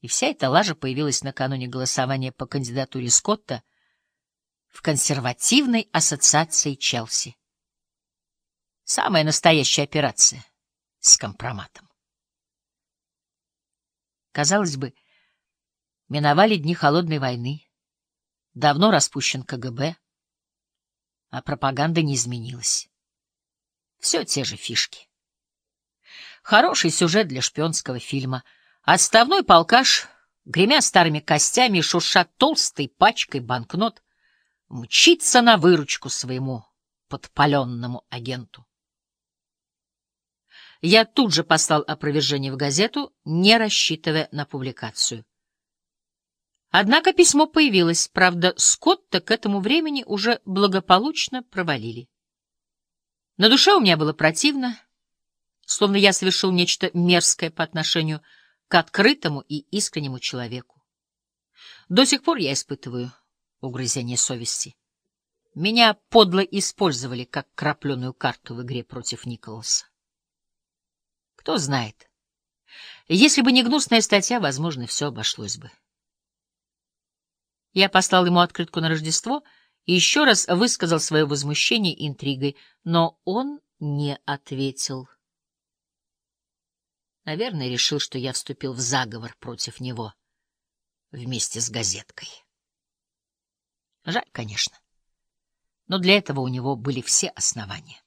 И вся эта лажа появилась накануне голосования по кандидатуре Скотта в консервативной ассоциации Челси. Самая настоящая операция с компроматом. Казалось бы, миновали дни холодной войны, давно распущен КГБ, а пропаганда не изменилась. Все те же фишки. Хороший сюжет для шпионского фильма. Отставной полкаш, гремя старыми костями и шурша толстой пачкой банкнот, мчится на выручку своему подпаленному агенту. Я тут же послал опровержение в газету, не рассчитывая на публикацию. Однако письмо появилось, правда, Скотта к этому времени уже благополучно провалили. На душе у меня было противно, словно я совершил нечто мерзкое по отношению к открытому и искреннему человеку. До сих пор я испытываю угрызение совести. Меня подло использовали как крапленую карту в игре против Николаса. Кто знает. Если бы не гнусная статья, возможно, все обошлось бы. Я послал ему открытку на Рождество и еще раз высказал свое возмущение интригой, но он не ответил. Наверное, решил, что я вступил в заговор против него вместе с газеткой. Жаль, конечно, но для этого у него были все основания.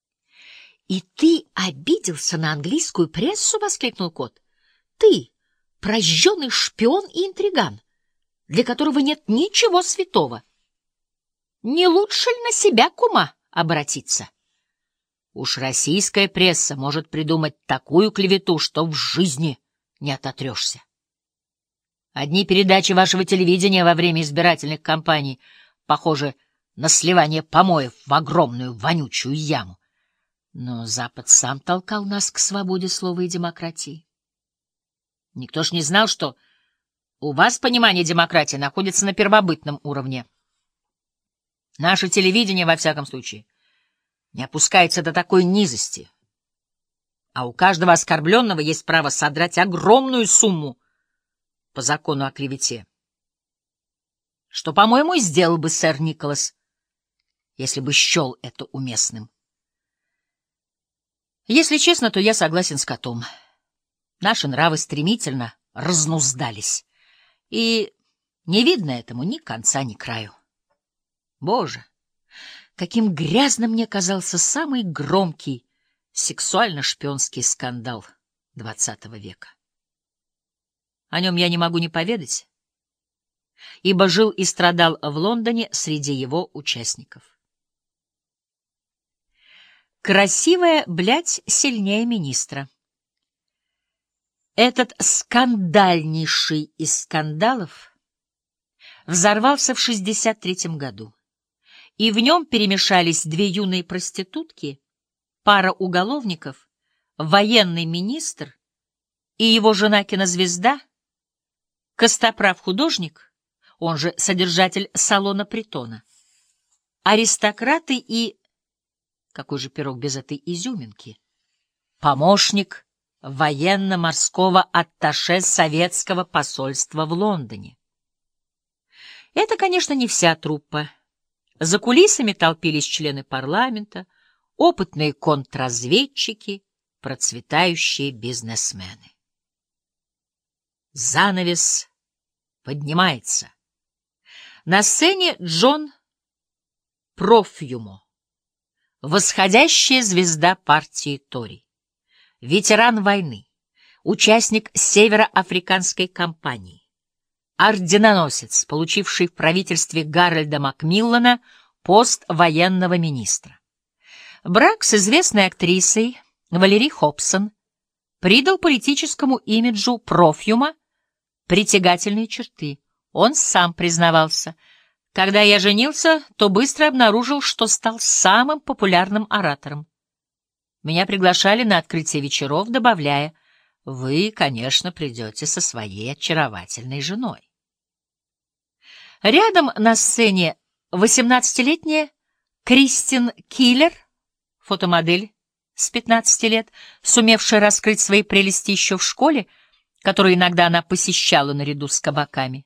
— И ты обиделся на английскую прессу? — воскликнул кот. — Ты, прожженный шпион и интриган! для которого нет ничего святого. Не лучше ли на себя, кума, обратиться? Уж российская пресса может придумать такую клевету, что в жизни не ототрешься. Одни передачи вашего телевидения во время избирательных кампаний похожи на сливание помоев в огромную вонючую яму. Но Запад сам толкал нас к свободе слова и демократии. Никто ж не знал, что у вас понимание демократии находится на первобытном уровне. Наше телевидение, во всяком случае, не опускается до такой низости. А у каждого оскорбленного есть право содрать огромную сумму по закону о клевете. Что, по-моему, сделал бы сэр Николас, если бы счел это уместным. Если честно, то я согласен с котом. Наши нравы стремительно разнуздались и не видно этому ни конца, ни краю. Боже, каким грязным мне казался самый громкий сексуально-шпионский скандал XX века. О нем я не могу не поведать, ибо жил и страдал в Лондоне среди его участников. Красивая, блядь, сильнее министра. Этот скандальнейший из скандалов взорвался в 63 году, и в нем перемешались две юные проститутки, пара уголовников, военный министр и его жена кинозвезда, костоправ-художник, он же содержатель салона притона, аристократы и... Какой же пирог без этой изюминки? Помощник военно-морского атташе советского посольства в Лондоне. Это, конечно, не вся труппа. За кулисами толпились члены парламента, опытные контрразведчики, процветающие бизнесмены. Занавес поднимается. На сцене Джон Профьюмо, восходящая звезда партии Тори ветеран войны, участник североафриканской кампании, орденоносец, получивший в правительстве Гарольда Макмиллана пост военного министра. Брак с известной актрисой Валери Хобсон придал политическому имиджу профьюма притягательные черты. Он сам признавался. Когда я женился, то быстро обнаружил, что стал самым популярным оратором. Меня приглашали на открытие вечеров, добавляя, «Вы, конечно, придете со своей очаровательной женой». Рядом на сцене 18-летняя Кристин Киллер, фотомодель с 15 лет, сумевшая раскрыть свои прелести еще в школе, которые иногда она посещала наряду с кабаками.